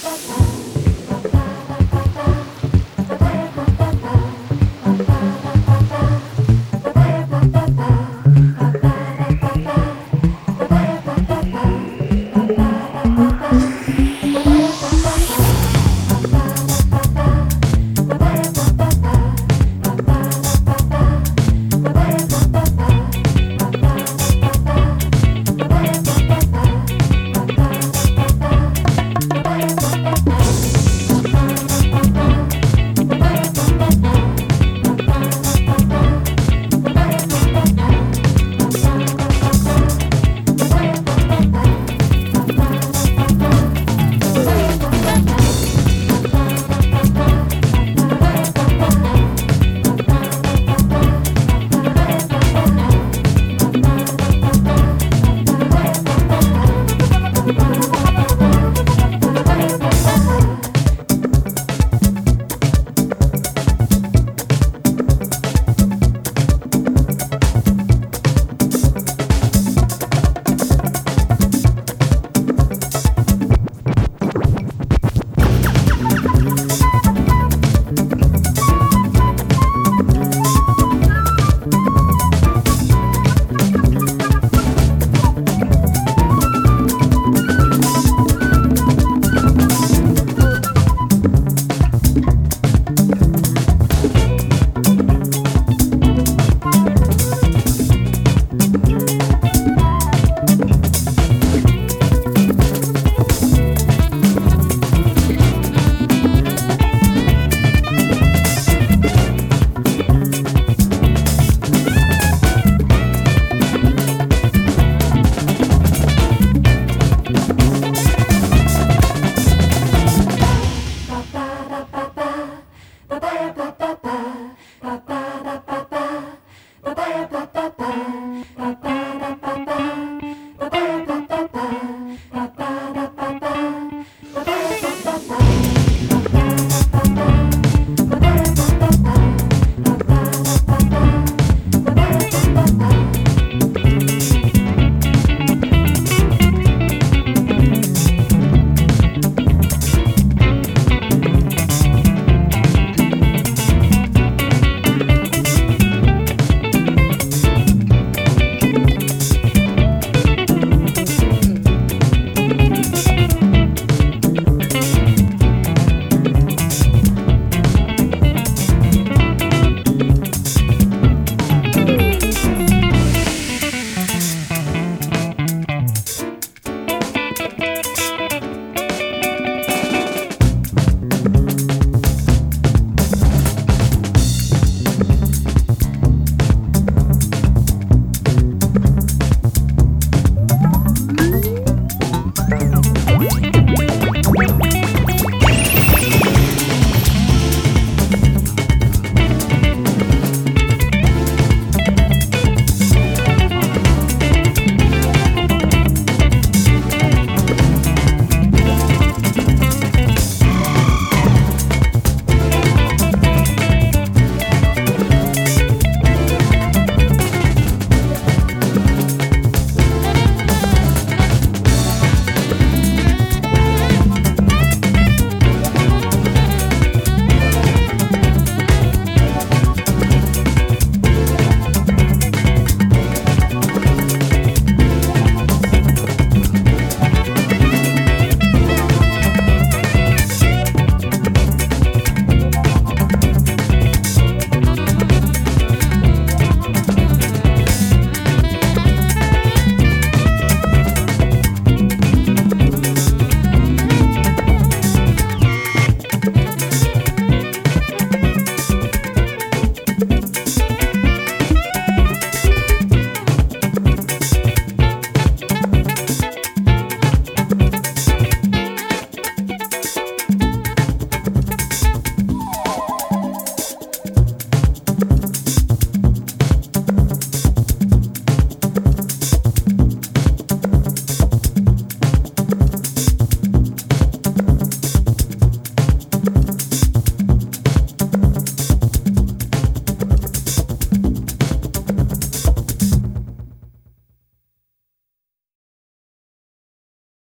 Ba